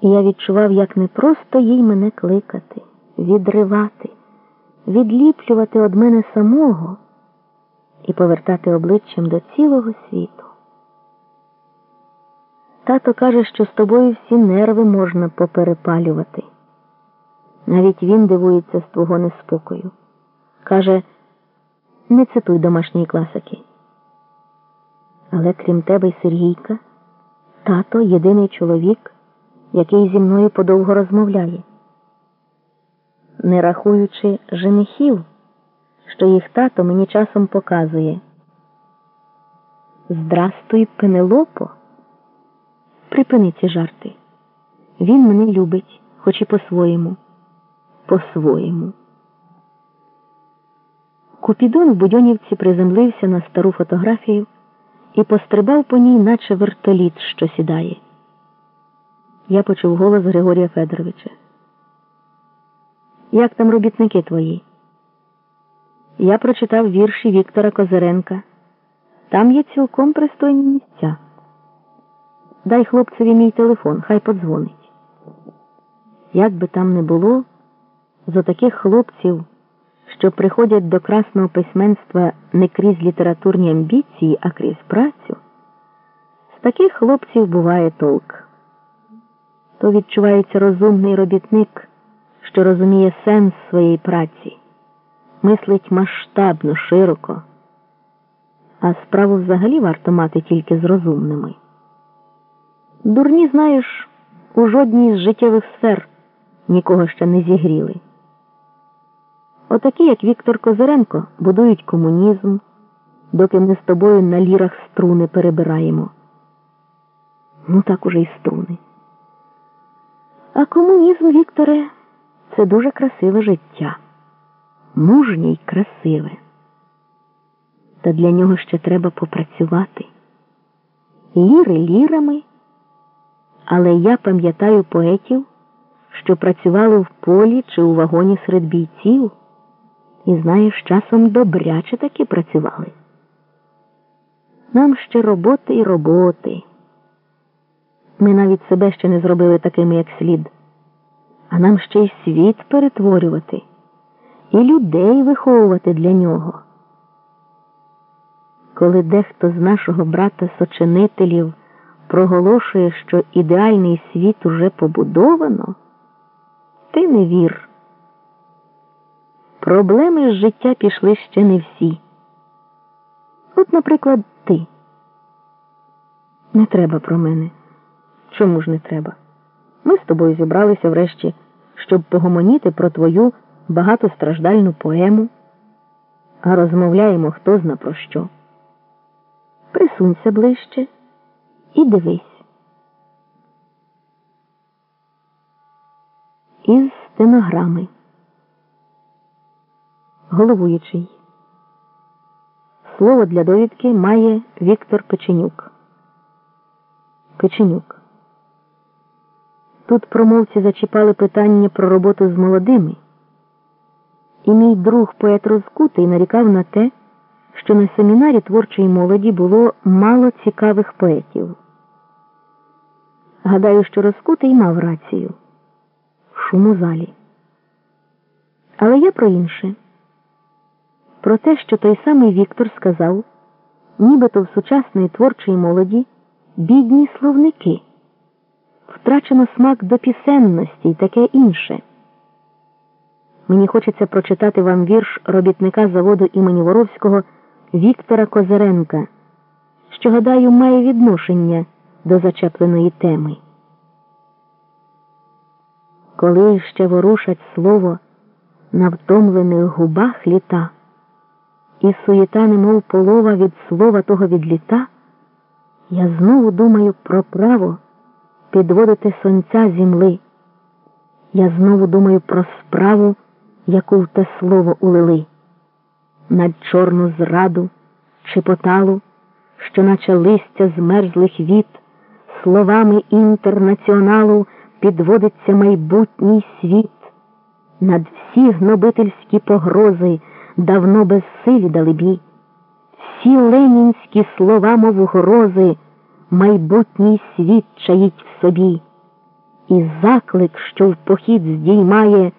І я відчував, як не просто їй мене кликати, відривати, відліплювати від мене самого і повертати обличчям до цілого світу. Тато каже, що з тобою всі нерви можна поперепалювати. Навіть він дивується з твого неспокою. Каже, не цитуй домашньої класики. Але крім тебе й Сергійка, тато єдиний чоловік, який зі мною подовго розмовляє, не рахуючи женихів, що їх тато мені часом показує. Здрастуй, Пенелопо. Припини ці жарти. Він мене любить, хоч і по-своєму. По-своєму. Купідон в Будьонівці приземлився на стару фотографію і пострибав по ній, наче вертоліт, що сідає. Я почув голос Григорія Федоровича. Як там робітники твої? Я прочитав вірші Віктора Козиренка. Там є цілком пристойні місця. Дай хлопцеві мій телефон, хай подзвонить. Як би там не було, за таких хлопців, що приходять до красного письменства не крізь літературні амбіції, а крізь працю, з таких хлопців буває толк. То відчувається розумний робітник, що розуміє сенс своєї праці, мислить масштабно, широко, а справу взагалі варто мати тільки з розумними. Дурні, знаєш, у жодній з життєвих сфер нікого ще не зігріли. Отакі, як Віктор Козиренко, будують комунізм, доки ми з тобою на лірах струни перебираємо. Ну так уже й струни. А комунізм, Вікторе, це дуже красиве життя, мужнє й красиве. Та для нього ще треба попрацювати. Ліри лірами. Але я пам'ятаю поетів, що працювали в полі чи у вагоні серед бійців, і знаєш, часом добряче таки працювали. Нам ще роботи і роботи. Ми навіть себе ще не зробили такими, як слід, а нам ще й світ перетворювати і людей виховувати для нього. Коли дехто з нашого брата сочинителів проголошує, що ідеальний світ уже побудовано, ти не вір. Проблеми з життя пішли ще не всі. От, наприклад, ти. Не треба про мене. Чому ж не треба? Ми з тобою зібралися врешті, щоб погомоніти про твою багатостраждальну поему, а розмовляємо хто зна про що. Присунься ближче і дивись. Із стенограми. Головуючий. Слово для довідки має Віктор Печенюк. Печенюк. Тут промовці зачіпали питання про роботу з молодими. І мій друг поет Розкутий нарікав на те, що на семінарі творчої молоді було мало цікавих поетів. Гадаю, що Розкутий мав рацію шум у залі. Але я про інше. Про те, що той самий Віктор сказав, нібито в сучасної творчої молоді бідні словники, втрачено смак до пісенності і таке інше. Мені хочеться прочитати вам вірш робітника заводу імені Воровського Віктора Козиренка, що, гадаю, має відношення до зачепленої теми. Коли ще ворушать слово на втомлених губах літа, і суєта, немов полова від слова того відліта, я знову думаю про право підводити сонця зімли. Я знову думаю про справу, яку в те слово улили, над чорну зраду чи поталу, що, наче листя змерзлих віт, словами інтернаціоналу підводиться майбутній світ, над всі гнобительські погрози давно безсилі далебі, всі ленінські слова, мов грози, майбутній світ чаїть в собі. і заклик, що в похід здіймає.